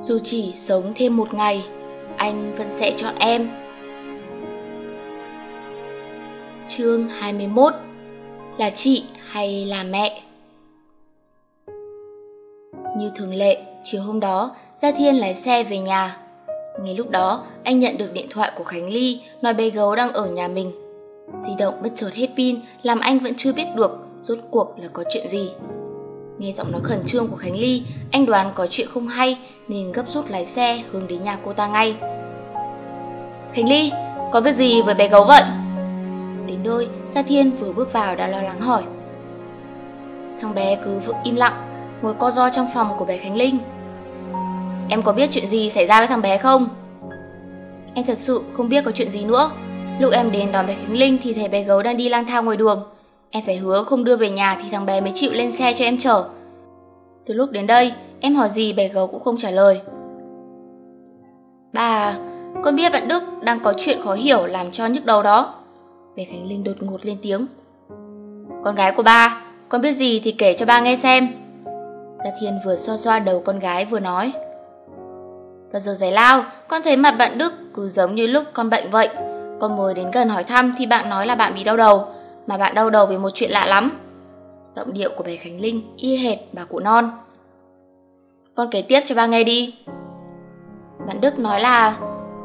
Dù chỉ sống thêm một ngày, anh vẫn sẽ chọn em. Chương 21 Là chị hay là mẹ? Như thường lệ, chiều hôm đó, Gia Thiên lái xe về nhà. Ngay lúc đó, anh nhận được điện thoại của Khánh Ly nói bé gấu đang ở nhà mình. Di động bất chợt hết pin làm anh vẫn chưa biết được rốt cuộc là có chuyện gì. Nghe giọng nói khẩn trương của Khánh Ly, anh đoán có chuyện không hay nên gấp rút lái xe hướng đến nhà cô ta ngay. Khánh Ly, có việc gì với bé gấu vậy? Đến nơi, Gia Thiên vừa bước vào đã lo lắng hỏi. Thằng bé cứ vững im lặng, ngồi co ro trong phòng của bé Khánh Linh. Em có biết chuyện gì xảy ra với thằng bé không? Em thật sự không biết có chuyện gì nữa. Lúc em đến đón bé Khánh Linh thì thấy bé gấu đang đi lang thang ngoài đường. Em phải hứa không đưa về nhà thì thằng bé mới chịu lên xe cho em chở. Từ lúc đến đây, em hỏi gì bé gấu cũng không trả lời. Bà, con biết bạn Đức đang có chuyện khó hiểu làm cho nhức đầu đó. Bé Khánh Linh đột ngột lên tiếng. Con gái của ba, con biết gì thì kể cho ba nghe xem. Gia Thiên vừa xoa xoa đầu con gái vừa nói. Vào giờ giải lao, con thấy mặt bạn Đức cứ giống như lúc con bệnh vậy. Con mới đến gần hỏi thăm thì bạn nói là bạn bị đau đầu, mà bạn đau đầu vì một chuyện lạ lắm. Giọng điệu của bé Khánh Linh y hệt bà cụ non. Con kể tiếp cho ba nghe đi. Bạn Đức nói là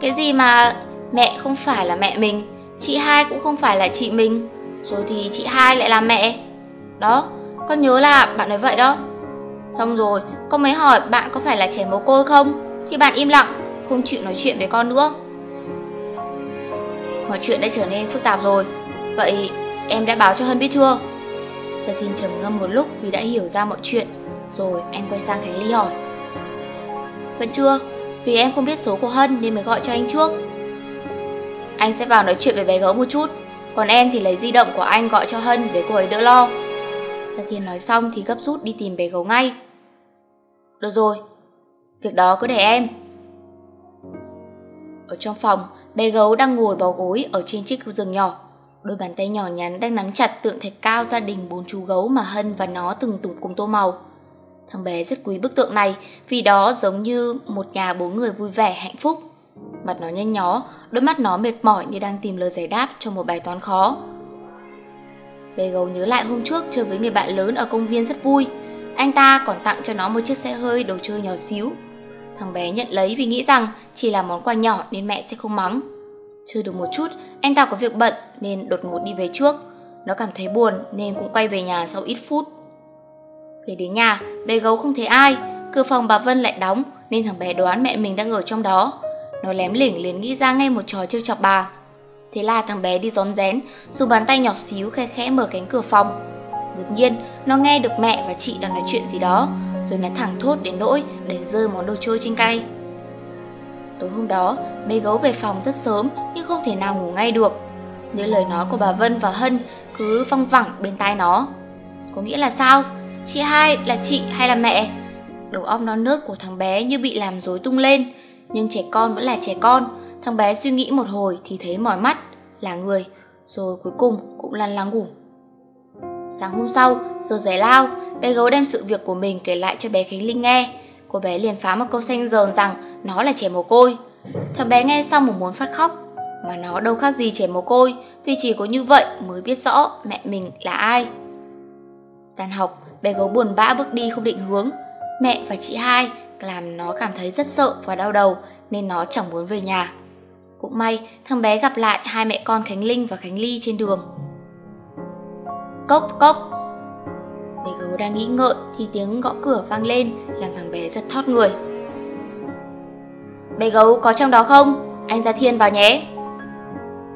cái gì mà mẹ không phải là mẹ mình, chị hai cũng không phải là chị mình, rồi thì chị hai lại là mẹ. Đó, con nhớ là bạn nói vậy đó. Xong rồi, con mới hỏi bạn có phải là trẻ mồ côi không? Thì bạn im lặng, không chịu nói chuyện với con nữa. Mọi chuyện đã trở nên phức tạp rồi. Vậy em đã báo cho Hân biết chưa? Gia Thiên trầm ngâm một lúc vì đã hiểu ra mọi chuyện. Rồi anh quay sang Khánh Ly hỏi. Vẫn chưa, vì em không biết số của Hân nên mới gọi cho anh trước. Anh sẽ vào nói chuyện với bé gấu một chút, còn em thì lấy di động của anh gọi cho Hân để cô ấy đỡ lo. Gia Thiên nói xong thì gấp rút đi tìm bé gấu ngay. Được rồi, việc đó cứ để em. Ở trong phòng, bé gấu đang ngồi bó gối ở trên chiếc giường nhỏ. Đôi bàn tay nhỏ nhắn đang nắm chặt tượng thạch cao gia đình bốn chú gấu mà Hân và nó từng tụng cùng tô màu. Thằng bé rất quý bức tượng này vì đó giống như một nhà bốn người vui vẻ hạnh phúc. Mặt nó nhanh nhó, đôi mắt nó mệt mỏi như đang tìm lời giải đáp cho một bài toán khó. Bé gấu nhớ lại hôm trước chơi với người bạn lớn ở công viên rất vui. Anh ta còn tặng cho nó một chiếc xe hơi đồ chơi nhỏ xíu. Thằng bé nhận lấy vì nghĩ rằng chỉ là món quà nhỏ nên mẹ sẽ không mắng. Chơi được một chút, anh ta có việc bận nên đột ngột đi về trước. Nó cảm thấy buồn nên cũng quay về nhà sau ít phút. Về đến nhà, bé gấu không thấy ai, cửa phòng bà Vân lại đóng nên thằng bé đoán mẹ mình đang ở trong đó. Nó lém lỉnh liền nghĩ ra ngay một trò trêu chọc bà. Thế là thằng bé đi rón rén, dùng bàn tay nhỏ xíu khe khẽ mở cánh cửa phòng. Đột nhiên, nó nghe được mẹ và chị đang nói chuyện gì đó, rồi nó thẳng thốt đến nỗi để rơi món đồ chơi trên cây. Tối hôm đó, bé gấu về phòng rất sớm nhưng không thể nào ngủ ngay được. Những lời nói của bà Vân và Hân cứ văng vẳng bên tai nó. Có nghĩa là sao? Chị hai là chị hay là mẹ? Đầu óc non nớt của thằng bé như bị làm rối tung lên. Nhưng trẻ con vẫn là trẻ con. Thằng bé suy nghĩ một hồi thì thấy mỏi mắt, là người. Rồi cuối cùng cũng lăn lăng ngủ. Sáng hôm sau, giờ giải lao, bé gấu đem sự việc của mình kể lại cho bé Khánh Linh nghe. Cô bé liền phá một câu xanh dờn rằng nó là trẻ mồ côi. Thằng bé nghe xong một muốn phát khóc, mà nó đâu khác gì trẻ mồ côi, vì chỉ có như vậy mới biết rõ mẹ mình là ai. Tan học, bé gấu buồn bã bước đi không định hướng. Mẹ và chị hai làm nó cảm thấy rất sợ và đau đầu nên nó chẳng muốn về nhà. Cũng may thằng bé gặp lại hai mẹ con Khánh Linh và Khánh Ly trên đường. Cốc cốc Bé gấu đang nghĩ ngợi thì tiếng gõ cửa vang lên làm thằng bé giật thót người. Bé gấu có trong đó không? Anh Gia Thiên vào nhé.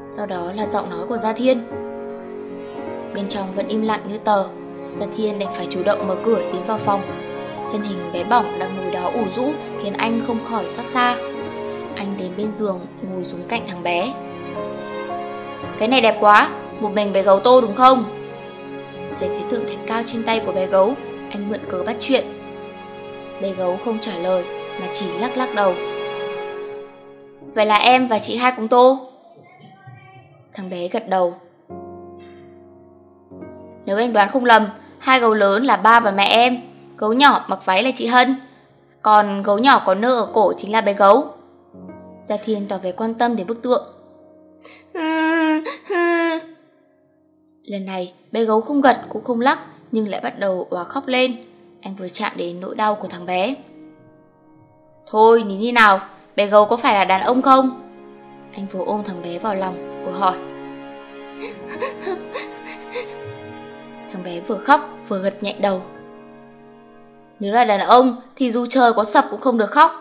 Sau đó là giọng nói của Gia Thiên. Bên trong vẫn im lặng như tờ, Gia Thiên đành phải chủ động mở cửa tiến vào phòng. Thân hình bé bỏng đang ngồi đó ủ rũ khiến anh không khỏi xót xa. Anh đến bên giường ngồi xuống cạnh thằng bé. Cái này đẹp quá, một mình bé gấu tô đúng không? Thấy cái tượng thạch cao trên tay của bé gấu, anh mượn cớ bắt chuyện. Bé gấu không trả lời mà chỉ lắc lắc đầu. Vậy là em và chị hai cùng tô. Thằng bé gật đầu. Nếu anh đoán không lầm, hai gấu lớn là ba và mẹ em, gấu nhỏ mặc váy là chị Hân. Còn gấu nhỏ có nơ ở cổ chính là bé gấu. Gia Thiên tỏ vẻ quan tâm đến bức tượng. Lần này, bé gấu không gật cũng không lắc, nhưng lại bắt đầu òa khóc lên. Anh vừa chạm đến nỗi đau của thằng bé. Thôi, nhìn đi nào, bé gấu có phải là đàn ông không? Anh vừa ôm thằng bé vào lòng, vừa hỏi. thằng bé vừa khóc, vừa gật nhẹ đầu. Nếu là đàn ông thì dù trời có sập cũng không được khóc.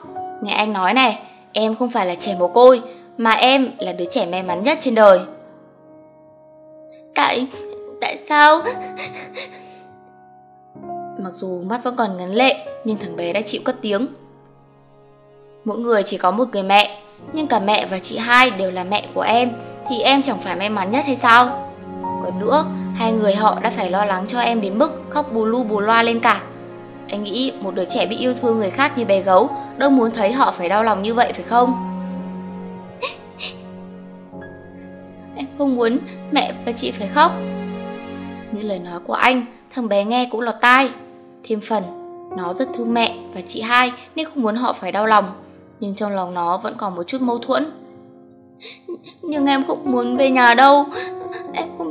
Nghe anh nói này, em không phải là trẻ mồ côi, mà em là đứa trẻ may mắn nhất trên đời. Tại... tại sao? Mặc dù mắt vẫn còn ngấn lệ, nhưng thằng bé đã chịu cất tiếng. Mỗi người chỉ có một người mẹ, nhưng cả mẹ và chị hai đều là mẹ của em, thì em chẳng phải may mắn nhất hay sao? Còn nữa, hai người họ đã phải lo lắng cho em đến mức khóc bù lu bù loa lên cả. Anh nghĩ một đứa trẻ bị yêu thương người khác như bé gấu đâu muốn thấy họ phải đau lòng như vậy phải không? em không muốn mẹ và chị phải khóc. Những lời nói của anh, thằng bé nghe cũng lọt tai. Thêm phần, nó rất thương mẹ và chị hai nên không muốn họ phải đau lòng. Nhưng trong lòng nó vẫn còn một chút mâu thuẫn. Nhưng em không muốn về nhà đâu.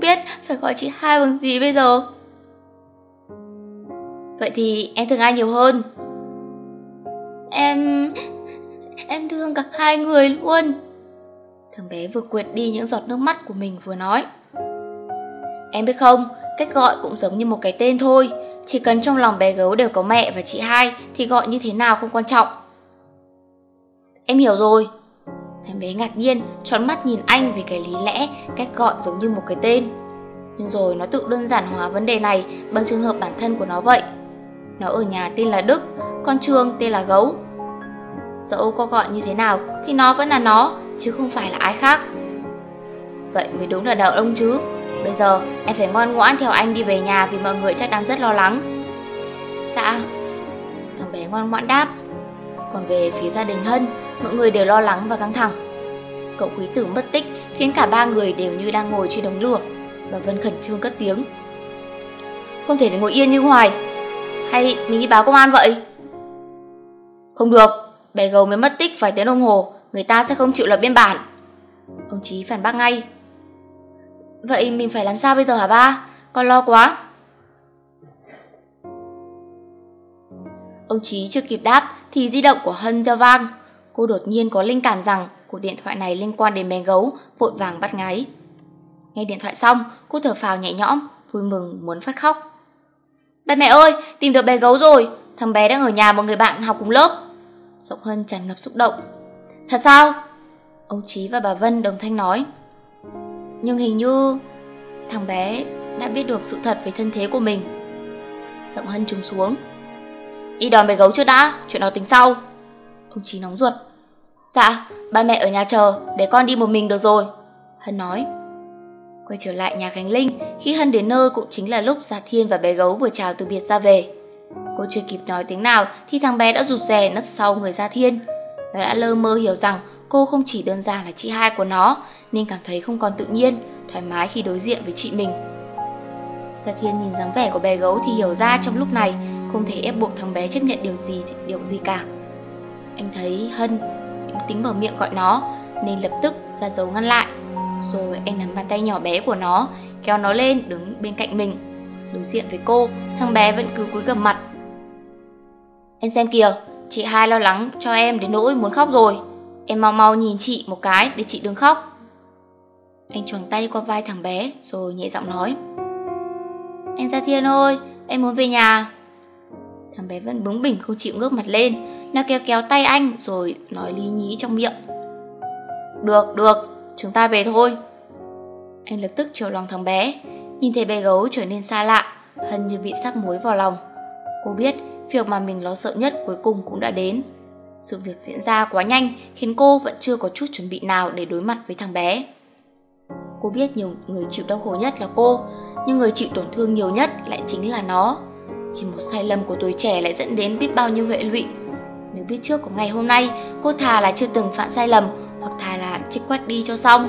Không biết phải gọi chị hai bằng gì bây giờ. Vậy thì em thương ai nhiều hơn? Em... em thương cả hai người luôn. Thằng bé vừa quyệt đi những giọt nước mắt của mình vừa nói. Em biết không, cách gọi cũng giống như một cái tên thôi. Chỉ cần trong lòng bé gấu đều có mẹ và chị hai thì gọi như thế nào không quan trọng. Em hiểu rồi. Thằng bé ngạc nhiên, tròn mắt nhìn anh vì cái lý lẽ, cách gọi giống như một cái tên. Nhưng rồi nó tự đơn giản hóa vấn đề này bằng trường hợp bản thân của nó vậy. Nó ở nhà tên là Đức, con Trương tên là Gấu. Dẫu có gọi như thế nào thì nó vẫn là nó, chứ không phải là ai khác. Vậy mới đúng là đạo ông chứ. Bây giờ em phải ngoan ngoãn theo anh đi về nhà vì mọi người chắc đang rất lo lắng. Dạ. Thằng bé ngoan ngoãn đáp. Còn về phía gia đình Hân, mọi người đều lo lắng và căng thẳng. Cậu quý tử mất tích khiến cả ba người đều như đang ngồi trên đống lửa. và Vân khẩn trương cất tiếng. Không thể để ngồi yên như hoài hay mình đi báo công an vậy? Không được, bé gấu mới mất tích vài tiếng đồng hồ, người ta sẽ không chịu lập biên bản. Ông Chí phản bác ngay. Vậy mình phải làm sao bây giờ hả ba? Con lo quá. Ông Chí chưa kịp đáp thì di động của Hân ra vang. Cô đột nhiên có linh cảm rằng cuộc điện thoại này liên quan đến bé gấu, vội vàng bắt ngáy. Nghe điện thoại xong, cô thở phào nhẹ nhõm, vui mừng muốn phát khóc. Ba mẹ ơi, tìm được bé gấu rồi, thằng bé đang ở nhà một người bạn học cùng lớp. Giọng Hân tràn ngập xúc động. Thật sao? Ông Chí và bà Vân đồng thanh nói. Nhưng hình như thằng bé đã biết được sự thật về thân thế của mình. Giọng Hân trùng xuống. Đi đón bé gấu chưa đã, chuyện đó tính sau. Ông Chí nóng ruột. Dạ, ba mẹ ở nhà chờ, để con đi một mình được rồi. Hân nói. Quay trở lại nhà Khánh Linh, khi Hân đến nơi cũng chính là lúc Gia Thiên và bé gấu vừa chào từ biệt ra về. Cô chưa kịp nói tiếng nào thì thằng bé đã rụt rè nấp sau người Gia Thiên. Nó đã lơ mơ hiểu rằng cô không chỉ đơn giản là chị hai của nó, nên cảm thấy không còn tự nhiên, thoải mái khi đối diện với chị mình. Gia Thiên nhìn dáng vẻ của bé gấu thì hiểu ra trong lúc này không thể ép buộc thằng bé chấp nhận điều gì điều gì cả. Anh thấy Hân tính mở miệng gọi nó, nên lập tức ra dấu ngăn lại. Rồi anh nắm bàn tay nhỏ bé của nó, Kéo nó lên đứng bên cạnh mình. Đối diện với cô, Thằng bé vẫn cứ cúi gầm mặt. Em xem kìa, Chị hai lo lắng cho em đến nỗi muốn khóc rồi. Em mau mau nhìn chị một cái để chị đừng khóc. Anh choàng tay qua vai thằng bé Rồi nhẹ giọng nói. Anh Gia Thiên ơi, Em muốn về nhà. Thằng bé vẫn bướng bỉnh không chịu ngước mặt lên. Nó kéo kéo tay anh rồi nói lý nhí trong miệng. Được, được Chúng ta về thôi. Anh lập tức chiều lòng thằng bé. Nhìn thấy bé gấu trở nên xa lạ Hân như bị sắc muối vào lòng. Cô biết việc mà mình lo sợ nhất cuối cùng cũng đã đến. Sự việc diễn ra quá nhanh Khiến cô vẫn chưa có chút chuẩn bị nào Để đối mặt với thằng bé. Cô biết nhiều người chịu đau khổ nhất là cô Nhưng người chịu tổn thương nhiều nhất Lại chính là nó. Chỉ một sai lầm của tuổi trẻ lại dẫn đến biết bao nhiêu hệ lụy Nếu biết trước của ngày hôm nay Cô thà là chưa từng phạm sai lầm hoặc thà là trích quách đi cho xong.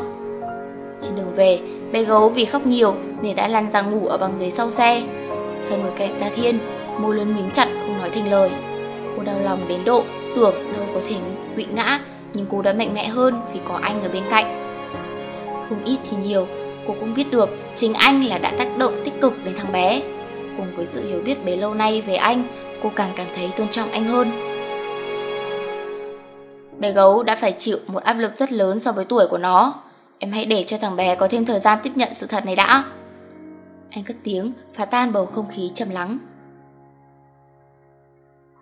Trên đường về, bé gấu vì khóc nhiều nên đã lăn ra ngủ ở bằng ghế sau xe. Hơn người cạnh ra thiên, môi lớn mím chặt không nói thành lời. Cô Cô đau lòng đến độ tưởng đâu có thể quỵ ngã Nhưng cô đã mạnh mẽ hơn vì có anh ở bên cạnh Không ít thì nhiều Cô cũng biết được chính anh là đã tác động tích cực đến thằng bé Cùng với sự hiểu biết bấy lâu nay về anh, Cô càng cảm thấy tôn trọng anh hơn. Bé gấu đã phải chịu một áp lực rất lớn so với tuổi của nó. Em hãy để cho thằng bé có thêm thời gian tiếp nhận sự thật này đã. Anh cất tiếng, phá tan bầu không khí trầm lắng.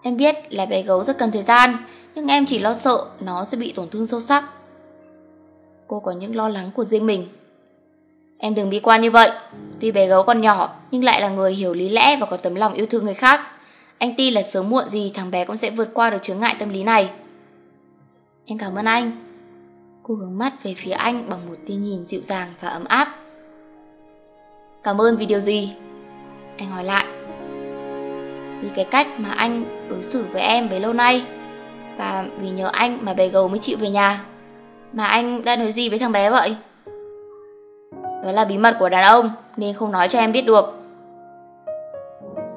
Em biết là bé gấu rất cần thời gian, Nhưng em chỉ lo sợ nó sẽ bị tổn thương sâu sắc. Cô có những lo lắng của riêng mình. Em đừng bi quan như vậy. Tuy bé gấu còn nhỏ, Nhưng lại là người hiểu lý lẽ và có tấm lòng yêu thương người khác. Anh tin là sớm muộn gì thằng bé cũng sẽ vượt qua được chướng ngại tâm lý này. Em cảm ơn anh. Cô hướng mắt về phía anh bằng một tia nhìn dịu dàng và ấm áp. Cảm ơn vì điều gì? Anh hỏi lại. Vì cái cách mà anh đối xử với em bấy lâu nay Và vì nhờ anh mà bé gấu mới chịu về nhà. Mà anh đã nói gì với thằng bé vậy? Đó là bí mật của đàn ông, Nên không nói cho em biết được.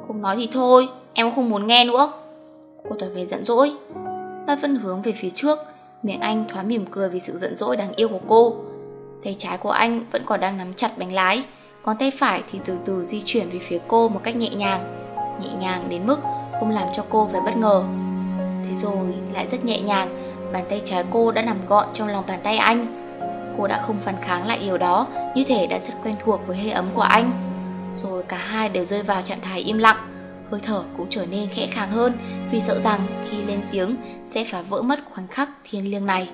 Không nói thì thôi, Em không muốn nghe nữa. Cô tỏ vẻ giận dỗi. Và Vân hướng về phía trước, Miệng anh thoáng mỉm cười vì sự giận dỗi đáng yêu của cô. Tay trái của anh vẫn còn đang nắm chặt bánh lái Còn tay phải thì từ từ di chuyển về phía cô một cách nhẹ nhàng. Nhẹ nhàng đến mức không làm cho cô phải bất ngờ. Thế rồi lại rất nhẹ nhàng, Bàn tay trái cô đã nằm gọn trong lòng bàn tay anh. Cô đã không phản kháng lại điều đó, Như thể đã rất quen thuộc với hơi ấm của anh. Rồi cả hai đều rơi vào trạng thái im lặng. Hơi thở cũng trở nên khẽ khàng hơn, Vì sợ rằng khi lên tiếng sẽ phá vỡ mất khoảnh khắc thiêng liêng này.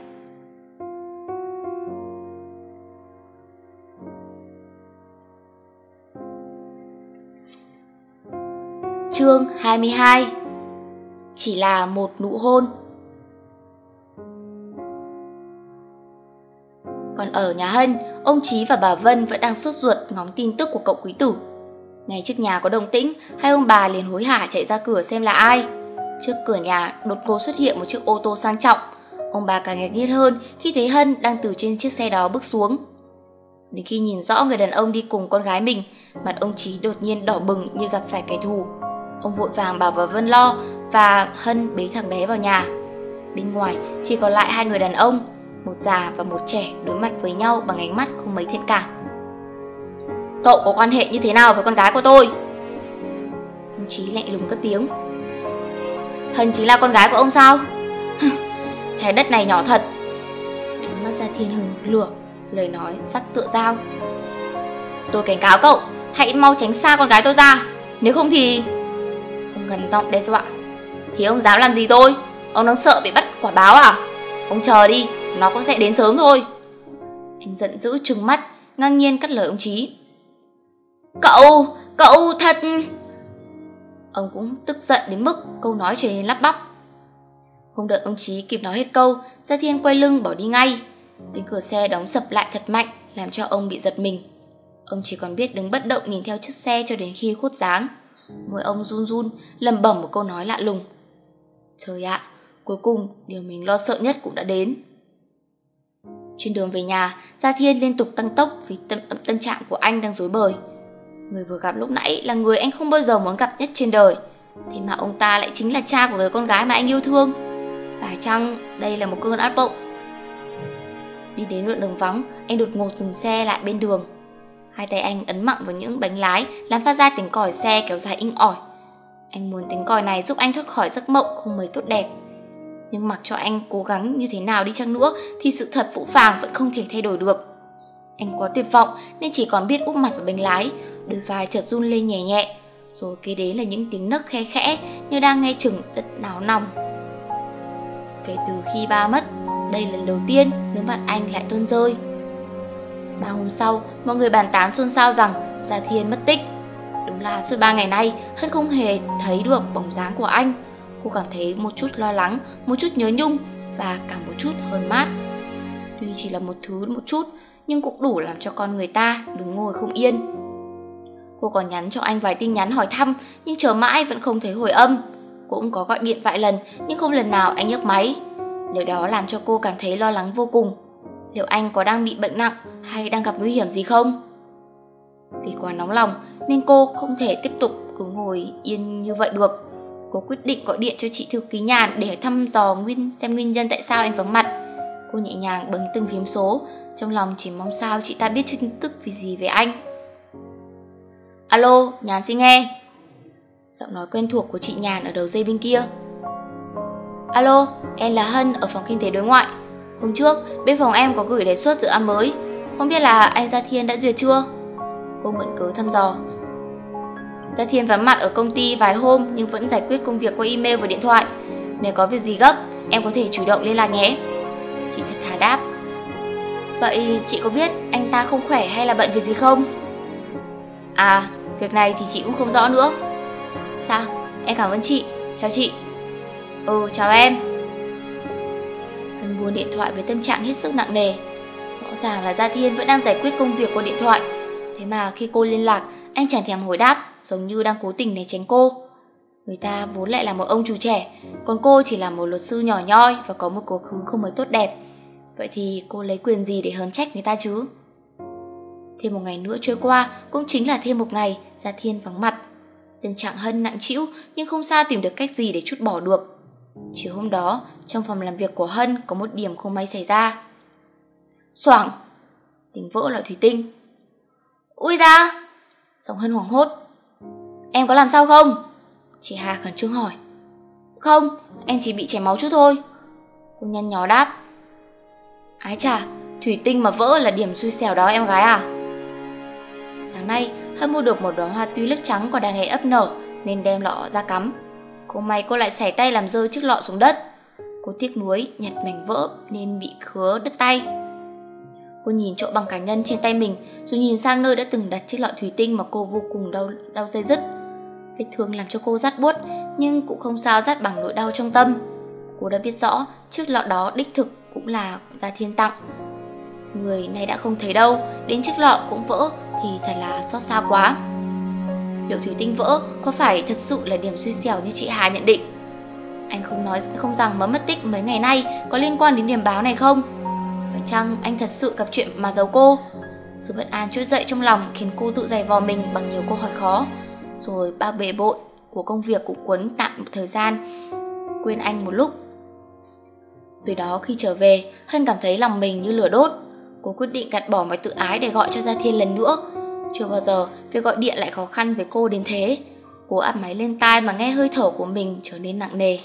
Chương 22 Chỉ là một nụ hôn. Còn ở nhà Hân, ông Chí và bà Vân vẫn đang sốt ruột ngóng tin tức của cậu quý tử. Ngay trước nhà có đồng tĩnh, hai ông bà liền hối hả chạy ra cửa xem là ai. Trước cửa nhà đột ngột xuất hiện một chiếc ô tô sang trọng. Ông bà càng ngạc nhiên hơn khi thấy Hân đang từ trên chiếc xe đó bước xuống. Đến khi nhìn rõ người đàn ông đi cùng con gái mình, mặt ông Chí đột nhiên đỏ bừng như gặp phải kẻ thù. Ông vội vàng bảo bà Vân lo và Hân bế thằng bé vào nhà. Bên ngoài chỉ còn lại hai người đàn ông, một già và một trẻ đối mặt với nhau bằng ánh mắt không mấy thiện cảm. Cậu có quan hệ như thế nào với con gái của tôi? Ông Chí lạnh lùng cất tiếng. Hân chính là con gái của ông sao? Trái đất này nhỏ thật. Ánh mắt ra thiên hừng lửa, lời nói sắc tựa dao. Tôi cảnh cáo cậu, hãy mau tránh xa con gái tôi ra, nếu không thì... Ông gần giọng đe dọa. Thì ông dám làm gì tôi? Ông đang sợ bị bắt quả báo à? Ông chờ đi, nó cũng sẽ đến sớm thôi. Anh giận dữ trừng mắt, ngang nhiên cắt lời ông Chí. Cậu, cậu thật... Ông cũng tức giận đến mức câu nói trở nên lắp bắp. Không đợi ông Chí kịp nói hết câu, Gia Thiên quay lưng bỏ đi ngay. Tiếng cửa xe đóng sập lại thật mạnh, làm cho ông bị giật mình. Ông chỉ còn biết đứng bất động nhìn theo chiếc xe cho đến khi khuất dáng. Môi ông run run, lầm bẩm một câu nói lạ lùng. Trời ạ, cuối cùng điều mình lo sợ nhất cũng đã đến. Trên đường về nhà, Gia Thiên liên tục tăng tốc vì tâm, tâm trạng của anh đang rối bời. Người vừa gặp lúc nãy là người anh không bao giờ muốn gặp nhất trên đời. Thế mà ông ta lại chính là cha của người con gái mà anh yêu thương. Phải chăng đây là một cơn ác mộng? Đi đến đoạn đường vắng, anh đột ngột dừng xe lại bên đường. Hai tay anh ấn mạnh vào những bánh lái, làm phát ra tiếng còi xe kéo dài inh ỏi. Anh muốn tiếng còi này giúp anh thoát khỏi giấc mộng không mấy tốt đẹp. Nhưng mặc cho anh cố gắng như thế nào đi chăng nữa thì sự thật phũ phàng vẫn không thể thay đổi được. Anh quá tuyệt vọng nên chỉ còn biết úp mặt vào bánh lái, đôi vai chợt run lên nhẹ nhẹ, rồi kế đến là những tiếng nấc khe khẽ như đang nghe chừng đất náo nòng. Kể từ khi ba mất, đây là lần đầu tiên nước mắt anh lại tuôn rơi. Ba hôm sau, mọi người bàn tán xôn xao rằng Gia Thiên mất tích. Đúng là suốt ba ngày nay, Hân không hề thấy được bóng dáng của anh. Cô cảm thấy một chút lo lắng, một chút nhớ nhung và cả một chút hơn mát. Tuy chỉ là một thứ một chút, nhưng cũng đủ làm cho con người ta đứng ngồi không yên. Cô còn nhắn cho anh vài tin nhắn hỏi thăm, nhưng chờ mãi vẫn không thấy hồi âm. cô Cũng có gọi điện vài lần, nhưng không lần nào anh nhấc máy. Điều đó làm cho cô cảm thấy lo lắng vô cùng. Liệu anh có đang bị bệnh nặng hay đang gặp nguy hiểm gì không? Vì quá nóng lòng nên cô không thể tiếp tục cứ ngồi yên như vậy được. Cô quyết định gọi điện cho chị thư ký nhàn để thăm dò nguyên xem nguyên nhân tại sao anh vắng mặt. Cô nhẹ nhàng bấm từng phím số, trong lòng chỉ mong sao chị ta biết tin tức vì gì về anh. Alo, Nhàn xin nghe. Giọng nói quen thuộc của chị Nhàn ở đầu dây bên kia. Alo, em là Hân ở phòng kinh tế đối ngoại. Hôm trước, bên phòng em có gửi đề xuất dự án mới. Không biết là anh Gia Thiên đã duyệt chưa? Cô mượn cớ thăm dò. Gia Thiên vắng mặt ở công ty vài hôm nhưng vẫn giải quyết công việc qua email và điện thoại. Nếu có việc gì gấp, em có thể chủ động liên lạc nhé. Chị thật thà đáp. Vậy chị có biết anh ta không khỏe hay là bận việc gì không? À, việc này thì chị cũng không rõ nữa. Sao? Em cảm ơn chị. Chào chị. Ừ, chào em. Hân buồn điện thoại với tâm trạng hết sức nặng nề. Rõ ràng là Gia Thiên vẫn đang giải quyết công việc qua điện thoại. Thế mà khi cô liên lạc, anh chẳng thèm hồi đáp, giống như đang cố tình né tránh cô. Người ta vốn lại là một ông chủ trẻ, còn cô chỉ là một luật sư nhỏ nhoi và có một cuộc khứ không mấy tốt đẹp. Vậy thì cô lấy quyền gì để hờn trách người ta chứ? Thêm một ngày nữa trôi qua, cũng chính là thêm một ngày, Gia Thiên vắng mặt. tình trạng Hân nặng trĩu nhưng không sao tìm được cách gì để chút bỏ được. Chiều hôm đó, trong phòng làm việc của Hân có một điểm không may xảy ra. Soảng! Tiếng vỡ loại thủy tinh. Ui ra! Giọng Hân hoảng hốt. Em có làm sao không? Chị Hà khẩn trương hỏi. Không, em chỉ bị chảy máu chút thôi. Cô nhăn nhó đáp. Ái chà, thủy tinh mà vỡ là điểm xui xẻo đó em gái à? Sáng nay, Hân mua được một đóa hoa tuy lức trắng còn đang hệ ấp nở nên đem lọ ra cắm. Cô may cô lại xảy tay làm rơi chiếc lọ xuống đất. Cô tiếc nuối nhặt mảnh vỡ nên bị khứa đứt tay. Cô nhìn chỗ bằng cá nhân trên tay mình rồi nhìn sang nơi đã từng đặt chiếc lọ thủy tinh mà cô vô cùng đau đau dây dứt. Vết thương làm cho cô rát buốt nhưng cũng không sao rát bằng nỗi đau trong tâm. Cô đã biết rõ chiếc lọ đó đích thực cũng là Gia Thiên tặng. Người này đã không thấy đâu, đến chiếc lọ cũng vỡ thì thật là xót xa quá. Liệu thủy tinh vỡ có phải thật sự là điểm suy xẻo như chị Hà nhận định? Anh không nói không rằng mới mất tích mấy ngày nay có liên quan đến điểm báo này không? Phải chăng anh thật sự gặp chuyện mà giấu cô? Sự bất an trỗi dậy trong lòng khiến cô tự giày vò mình bằng nhiều câu hỏi khó. Rồi bao bề bộn của công việc cũng quấn tạm một thời gian. Quên anh một lúc. Từ đó khi trở về, Hân cảm thấy lòng mình như lửa đốt. Cô quyết định gạt bỏ mọi tự ái để gọi cho Gia Thiên lần nữa. Chưa bao giờ việc gọi điện lại khó khăn với cô đến thế. Cô áp máy lên tai mà nghe hơi thở của mình trở nên nặng nề.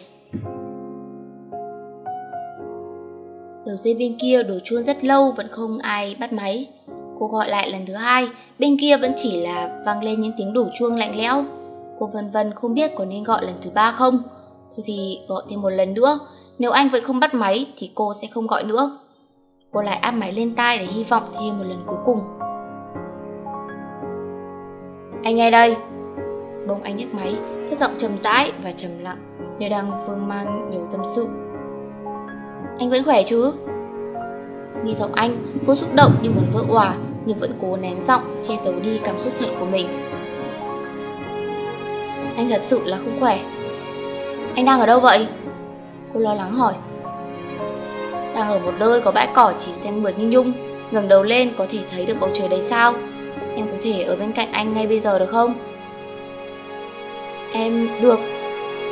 Đầu dây bên kia đổ chuông rất lâu vẫn không ai bắt máy. Cô gọi lại lần thứ hai, bên kia vẫn chỉ là vang lên những tiếng đổ chuông lạnh lẽo. Cô vân vân không biết có nên gọi lần thứ ba không. Thôi thì gọi thêm một lần nữa, nếu anh vẫn không bắt máy thì cô sẽ không gọi nữa. Cô lại áp máy lên tai để hy vọng thêm một lần cuối cùng. Anh nghe đây. bông anh nhấc máy, cái giọng trầm rãi và trầm lặng, như đang vương mang nhiều tâm sự. Anh vẫn khỏe chứ? Nghe giọng anh, cô xúc động như muốn vỡ òa, nhưng vẫn cố nén giọng, che giấu đi cảm xúc thật của mình. Anh thật sự là không khỏe. Anh đang ở đâu vậy? Cô lo lắng hỏi. Đang ở một nơi có bãi cỏ chỉ xen mượt như nhung, ngẩng đầu lên có thể thấy được bầu trời đầy sao. Em có thể ở bên cạnh anh ngay bây giờ được không? Em được.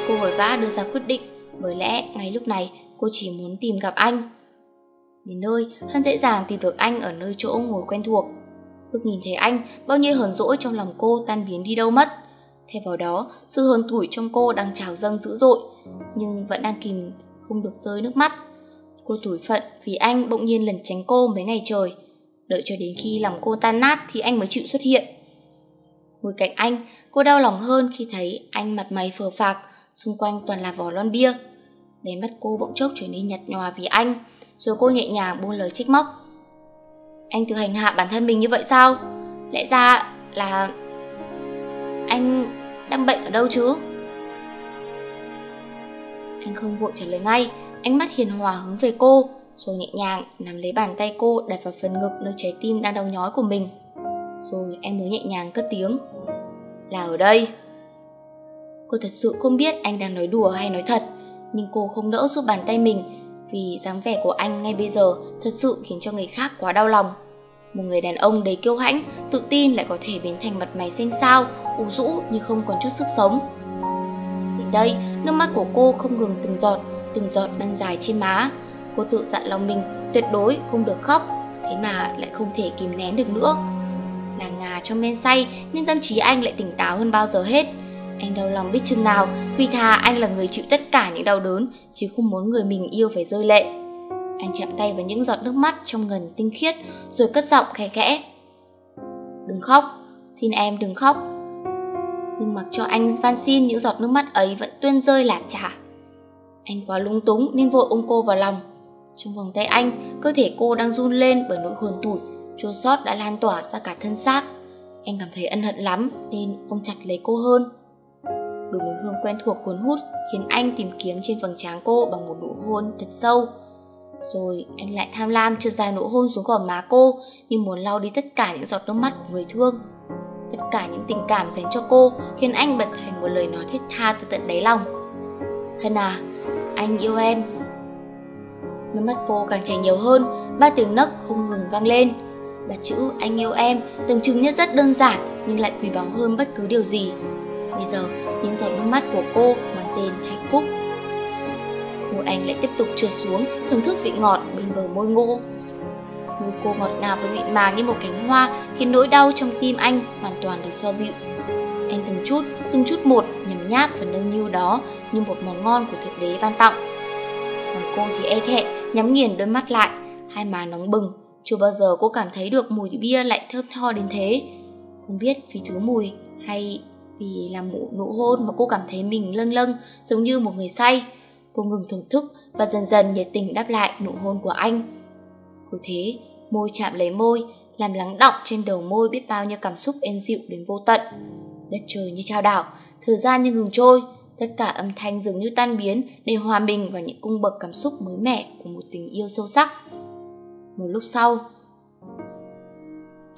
Cô vội vã đưa ra quyết định, bởi lẽ ngay lúc này cô chỉ muốn tìm gặp anh. Đến nơi, Hân dễ dàng tìm được anh ở nơi chỗ ngồi quen thuộc. Lúc nhìn thấy anh, bao nhiêu hờn dỗi trong lòng cô tan biến đi đâu mất. Thay vào đó, sự hờn tủi trong cô đang trào dâng dữ dội, nhưng vẫn đang kìm không được rơi nước mắt. Cô tủi phận vì anh bỗng nhiên lần tránh cô mấy ngày trời. Đợi cho đến khi lòng cô tan nát thì anh mới chịu xuất hiện. Ngồi cạnh anh, cô đau lòng hơn khi thấy anh mặt mày phờ phạc, xung quanh toàn là vỏ lon bia. Đáy mắt cô bỗng chốc trở nên nhạt nhòa vì anh, rồi cô nhẹ nhàng buông lời trách móc. Anh tự hành hạ bản thân mình như vậy sao? Lẽ ra là... Anh đang bệnh ở đâu chứ? Anh không vội trả lời ngay, ánh mắt hiền hòa hướng về cô, rồi nhẹ nhàng nắm lấy bàn tay cô đặt vào phần ngực nơi trái tim đang đau nhói của mình. Rồi anh mới nhẹ nhàng cất tiếng. Là ở đây. Cô thật sự không biết anh đang nói đùa hay nói thật, nhưng cô không đỡ giúp bàn tay mình vì dáng vẻ của anh ngay bây giờ thật sự khiến cho người khác quá đau lòng. Một người đàn ông đầy kiêu hãnh, tự tin lại có thể biến thành mặt mày xanh xao, u rũ như không còn chút sức sống. Đến Đến đây, nước mắt của cô không ngừng từng giọt, từng giọt lăn dài trên má. Cô tự dặn lòng mình tuyệt đối không được khóc, thế mà lại không thể kìm nén được nữa. Là ngà trong men say, nhưng tâm trí anh lại tỉnh táo hơn bao giờ hết. Anh đau lòng biết chừng nào, vì thà anh là người chịu tất cả những đau đớn, chứ không muốn người mình yêu phải rơi lệ. Anh chạm tay vào những giọt nước mắt trong ngần tinh khiết, rồi cất giọng khẽ khẽ. Đừng khóc, xin em đừng khóc. Nhưng mặc cho anh van xin những giọt nước mắt ấy vẫn tuyên rơi lả trả. Anh quá lung túng nên vội ôm cô vào lòng. Trong vòng tay anh, cơ thể cô đang run lên bởi nỗi hồn tủi, chua xót đã lan tỏa ra cả thân xác. Anh cảm thấy ân hận lắm nên ôm chặt lấy cô hơn. Được mùi hương quen thuộc cuốn hút khiến anh tìm kiếm trên vầng trán cô bằng một nụ hôn thật sâu. Rồi anh lại tham lam trượt dài nụ hôn xuống gò má cô như muốn lau đi tất cả những giọt nước mắt của người thương. Tất cả những tình cảm dành cho cô khiến anh bật thành một lời nói thiết tha từ tận đáy lòng. Thân à, anh yêu em. Nước mắt cô càng chảy nhiều hơn, ba tiếng nấc không ngừng vang lên. Ba chữ anh yêu em tưởng chừng như rất đơn giản nhưng lại quý báu hơn bất cứ điều gì. Bây giờ, những giọt nước mắt của cô mang tên hạnh phúc. Môi anh lại tiếp tục trượt xuống, thưởng thức vị ngọt bên bờ môi ngô. Môi cô ngọt ngào và mịn màng như một cánh hoa, khiến nỗi đau trong tim anh hoàn toàn được xoa dịu. Anh từng chút, từng chút một nhầm nháp và nâng niu đó như một món ngon của thượng đế ban tặng. Còn cô thì e thẹn, nhắm nghiền đôi mắt lại, hai má nóng bừng. Chưa bao giờ cô cảm thấy được mùi bia lại thơm tho đến thế. Không biết vì thứ mùi hay vì là một nụ hôn mà cô cảm thấy mình lâng lâng giống như một người say. Cô ngừng thưởng thức và dần dần nhiệt tình đáp lại nụ hôn của anh. Cứ thế, môi chạm lấy môi, làm lắng động trên đầu môi biết bao nhiêu cảm xúc êm dịu đến vô tận. Đất trời như trao đảo, thời gian như ngừng trôi, tất cả âm thanh dường như tan biến để hòa mình vào những cung bậc cảm xúc mới mẻ của một tình yêu sâu sắc. Một lúc sau,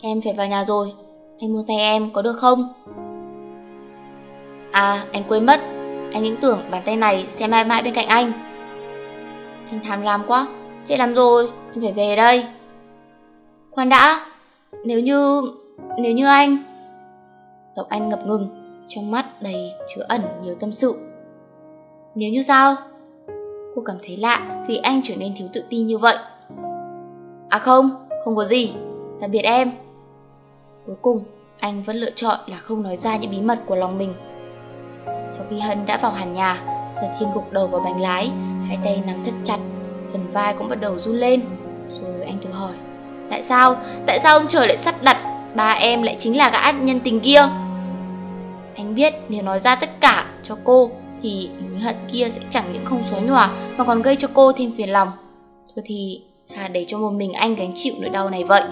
em phải vào nhà rồi, anh mua tay em có được không? À, anh quên mất, anh những tưởng bàn tay này sẽ mãi mãi bên cạnh anh. Anh tham lam quá, trễ lắm rồi, anh phải về đây. Khoan đã, nếu như... nếu như anh... Giọng anh ngập ngừng, trong mắt đầy chứa ẩn nhiều tâm sự. Nếu như sao? Cô cảm thấy lạ vì anh trở nên thiếu tự tin như vậy. À không, không có gì, tạm biệt em. Cuối cùng, anh vẫn lựa chọn là không nói ra những bí mật của lòng mình sau khi Hân đã vào hẳn nhà, Giật Thiên gục đầu vào bánh lái, hai tay nắm thật chặt, phần vai cũng bắt đầu run lên. Rồi anh thử hỏi, tại sao, tại sao ông trời lại sắp đặt ba em lại chính là gã ác nhân tình kia? Anh biết nếu nói ra tất cả cho cô thì mối hận kia sẽ chẳng những không xóa nhòa mà còn gây cho cô thêm phiền lòng. Thôi thì hà để cho một mình anh gánh chịu nỗi đau này vậy.